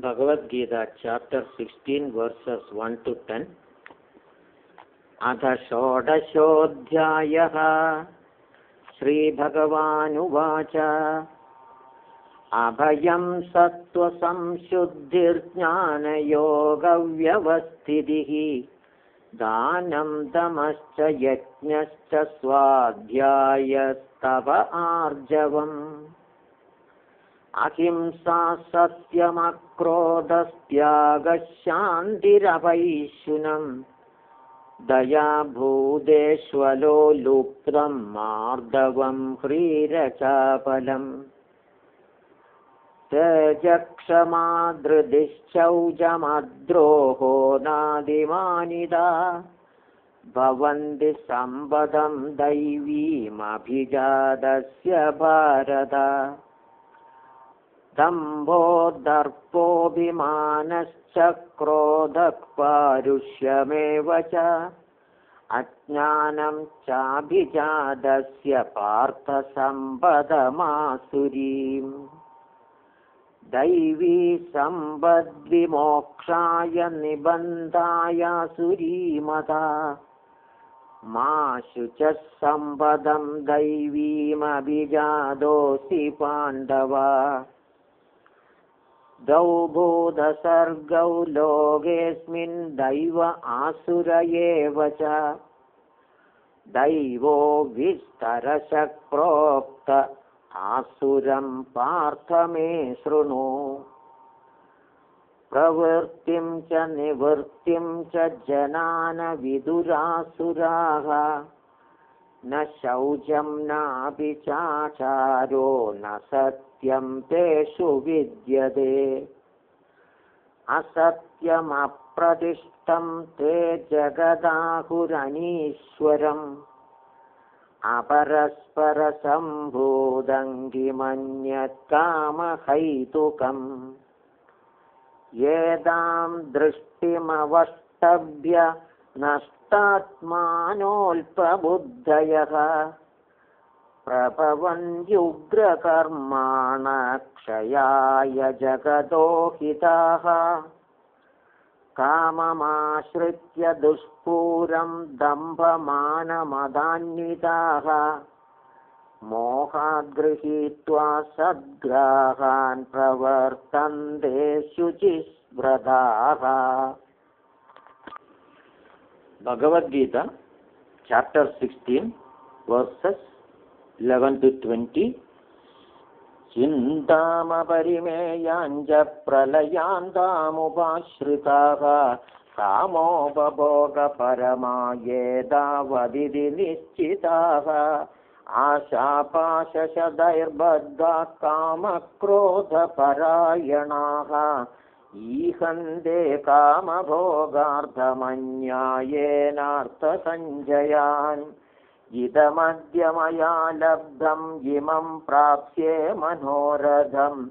Bhagavad Gita chapter sixteen verses one to ten अथ षोडशोऽध्यायः. श्रीभगवानुवाच। अभयं सत्त्वसंशुद्धिर्ज्ञानयोगव्यवस्थितिः। दानं दमश्च यज्ञश्च स्वाध्यायस्तव आर्जवम् अहिंसा सत्यमक्रोधस्त्यागशान्तिरवैशुनम् दया भूदेष्वलो लुप्तं मार्दवं ह्रीरचापलम् त्यजक्षमादृदिश्चौजमद्रोहो नादिमानिदा। भवन्ति सम्पदं दैवीमभिजातस्य भारत दम्भो दर्पोऽभिमानश्च क्रोधपारुष्यमेव च। अज्ञानं चाभिजातस्य पार्थसम्पदमासुरीम्। दैवी सम्पद्विमोक्षाय निबन्धायासुरीमता मा शुचः सम्पदं दैवीमभिजातोऽसि पाण्डवा भूतसर्गौ लोकेऽस्मिन् दैव आसुर एव च। दैवो विस्तरशः प्रोक्त आसुरं पार्थ मे शृणु। प्रवृत्तिं च निवृत्तिं च जनान विदुरासुराः न शौचं नापि चाचारो न सत्यं तेषु विद्यते। असत्यमप्रतिष्ठं ते जगदाहुरनीश्वरम्। अपरस्परसम्भूदङ्गिमन्यत्कामहैतुकम्। येदां दृष्टिमवष्टभ्य नष्टात्मानोऽल्पबुद्धयः। प्रभवन्त्युग्रकर्माण क्षयाय जगतो हिताः। काममाश्रित्य दुष्पूरं दम्भमानमदान्विताः। मोहाद्गृहीत्वा सद्ग्राहान् प्रवर्तन्ते शुचिस्मृताः Bhagavad Gita chapter sixteen verses eleven to twenty चिन्तामपरिमेयाञ्च प्रलयान्तामुपाश्रिताः कामोपभोगपरमा येदावदिति निश्चिताः आशापाशशदैर्बद्धा कामक्रोधपरायणाः ईहन्ते कामभोगार्थमन्यायेनार्थसञ्जयान् इदमद्य मया लब्धम् इमं प्राप्स्ये मनोरथम्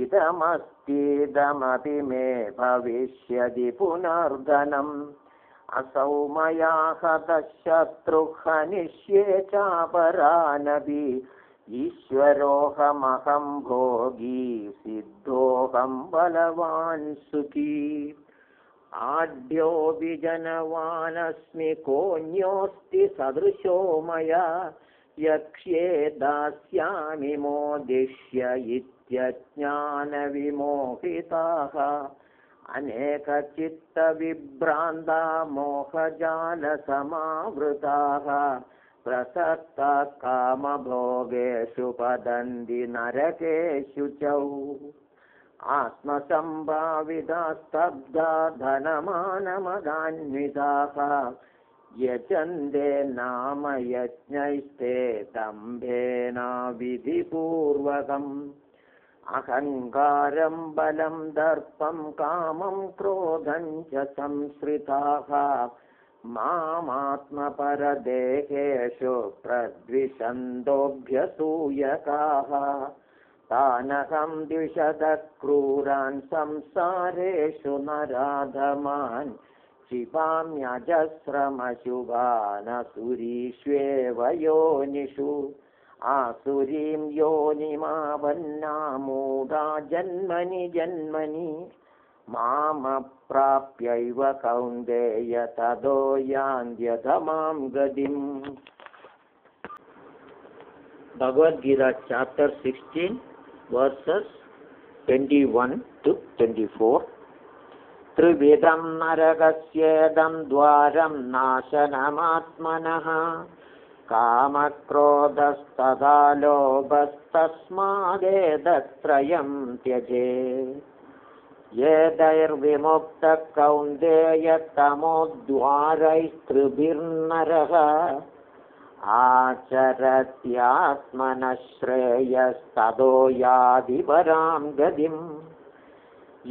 इदमस्तीदमपि मे भविष्यति पुनर्धनम्। असौ मया हतशत्रुः हनिष्ये चापरानपि ईश्वरोऽहमहं भोगी सिद्धोऽहं बलवान् सुखी। आढ्योऽपि जनवानस्मि कोऽन्योऽस्ति सदृशो मया यक्ष्ये दास्यामि मोदिष्य इत्यज्ञानविमोहिताः। अनेकचित्तविभ्रान्ता मोहजालसमावृताः प्रसक्ता कामभोगेषु पतन्ति नरकेषु च। आत्मसम्भाविता स्तब्धा धनमानमदान्विताः। यजन्ते नाम यज्ञैस्ते दम्भेन विधिपूर्वकम्। अहङ्कारं बलं दर्पं कामं क्रोधं च संश्रिताः मामात्मपरदेहेषु प्रद्विषन्दोऽभ्यसूयकाः। तानहं द्विषदक्रूरान् संसारेषु नराधमान् क्षिपाम्यजस्रमशुभानसुरीष्वेव योनिषु। आसुरीं योनिमावन्नामूढा जन्मनि जन्मनि मामप्राप्यैव कौन्देय तदो यान्त्यधमां गतिम्। Bhagavad chapter 16 verses 21 to 24 त्रिविधं नरकस्येदं द्वारं नाशनमात्मनः। कामक्रोधस्तदा लोभस्तस्मादेदत्रयं त्यजे येदैर्विमुक्तः कौन्देयतमोद्वारैस्त्रिभिर्नरः आचरत्यात्मनः श्रेयस्ततो यादिपरां गतिम्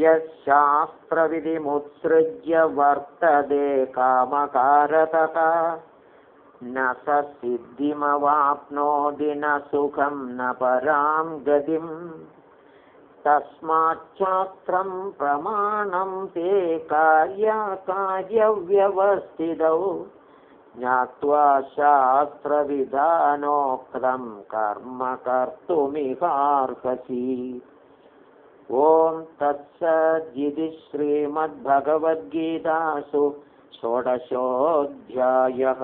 यशास्त्रविधिमुत्सृज्य वर्तते कामकारतः न स सिद्धिमवाप्नोति न सुखं न परां गतिम् तस्माच्छास्त्रं प्रमाणं ते कार्याकार्यव्यवस्थितौ ज्ञात्वा शास्त्रविधानोक्तं कर्म कर्तुमिहार्हसि। ॐ तत्सदिति श्रीमद्भगवद्गीतासु षोडशोऽध्यायः